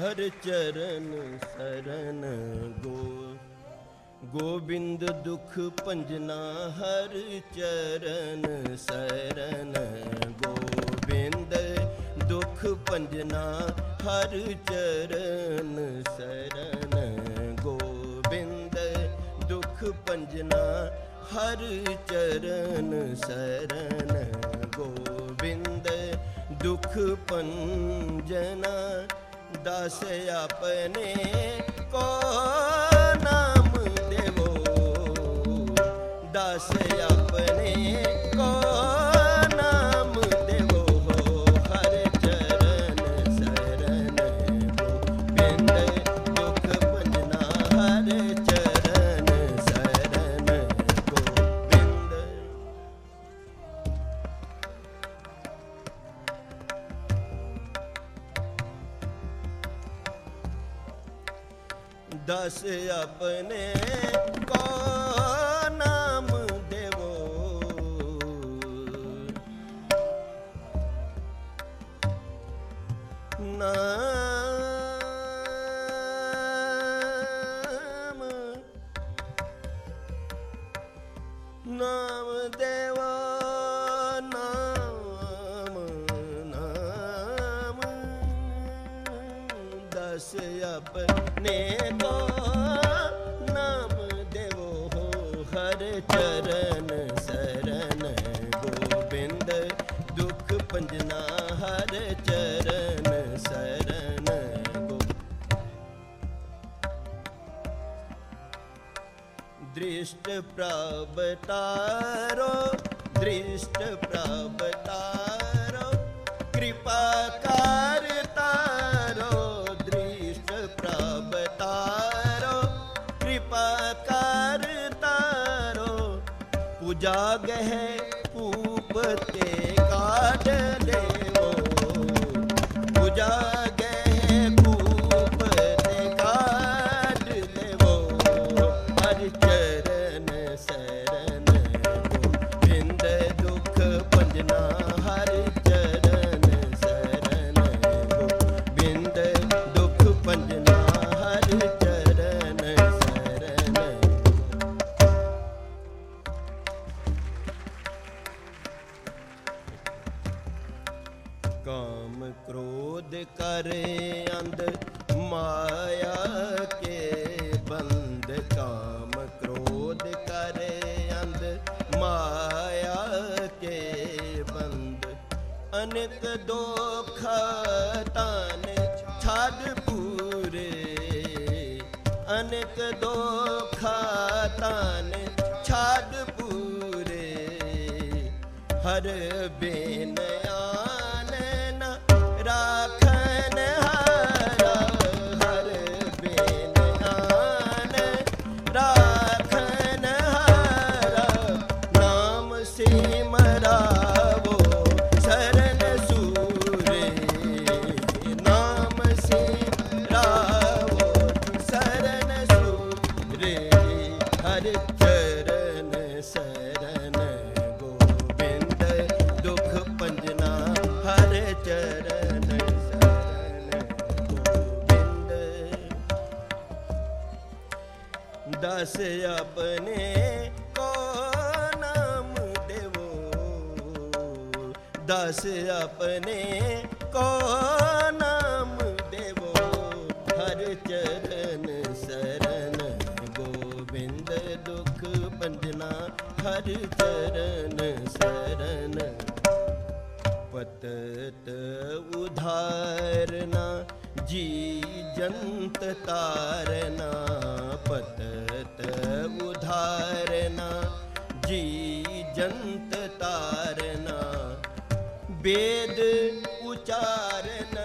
ਹਰ ਚਰਨ ਸਰਨ ਗੋ, ਗੋਬਿੰਦ ਦੁਖ ਭੰਜਨਾ ਹਰ ਚਰਨ ਸਰਨ ਗੋਬਿੰਦ ਦੁਖ ਭੰਜਨਾ ਹਰ ਚਰਨ ਸਰਨ ਗੋਬਿੰਦ ਦੁਖ ਭੰਜਨਾ ਹਰ ਚਰਨ ਸਰਨ ਗੋਬਿੰਦ ਦੁਖ ਭੰਜਨਾ ਦਸ ਆਪਣੇ ਕੋ ਨਾਮ ਦੇਵੋ ਦਸ ਆਪਣੇ ਦਸ ਆਪਣੇ ਕੋ ਨਾਮ ਦੇਵੋ। ਨਾਮ ਨਾਮ ਦੇਵੋ ਨਾਮ ਨਾਮ ਦਸ ਆਪਣੇ ਕੋ ਹਰ ਚਰਨ ਸਰਨ ਗੋਬਿੰਦ ਦੁਖ ਪੰਜਨਾ ਹਰ ਚਰਨ ਸਰਨ ਦ੍ਰਿਸ਼ਟ ਪ੍ਰਭਤਾਰੋ ਦ੍ਰਿਸ਼ਟ ਪ੍ਰਭਤਾਰੋ ਕਿਰਪਾ ਉਜਾਗਹਿ ਭੂਪ ਤੇ ਕਾਢ ਲੈਵੋ ਉਜਾਗਹਿ ਕਾਮ ਕ੍ਰੋਧ ਕਰੇ ਅੰਧ, ਮਾਇਆ ਕੇ ਬੰਦ ਕਾਮ ਕ੍ਰੋਧ ਕਰੇ ਅੰਧ, ਮਾਇਆ ਕੇ ਬੰਦ। ਅਨੇਕ ਦੁਖ ਤਾਨ ਛਾੜ ਪੂਰੇ। ਅਨੇਕ ਦੁਖ ਤਾਨ ਛਾੜ ਪੂਰੇ। ਹਰ ਬੇਨ ਹਰ ਚਰਨ ਸਰਨ ਗੋਬਿੰਦ, ਦੁਖ ਭੰਜਨਾ ਹਰ ਚਰਨ ਸਰਨ ਗੋਬਿੰਦ। ਦਸ ਆਪਣੇ ਕੋ ਨਾਮ ਦੇਵੋ। ਦਸ ਆਪਣੇ ਕੋ ਨਾਮ ਦੇਵੋ। ਹਰ ਚਰਨ ਗੋਬਿੰਦ ਦੁਖ ਭੰਜਨਾ ਹਰ ਚਰਨ ਸਰਨ। ਪਤਤ ਉਧਾਰਨਾ, ਜੀ ਜੰਤ ਤਾਰਨਾ। ਪਤਤ ਉਧਾਰਨਾ, ਜੀ ਜੰਤ ਤਾਰਨਾ। ਵੇਦ ਉਚਾਰਨਾ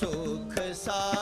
ਸੁਖ ਸਾਗਰਾ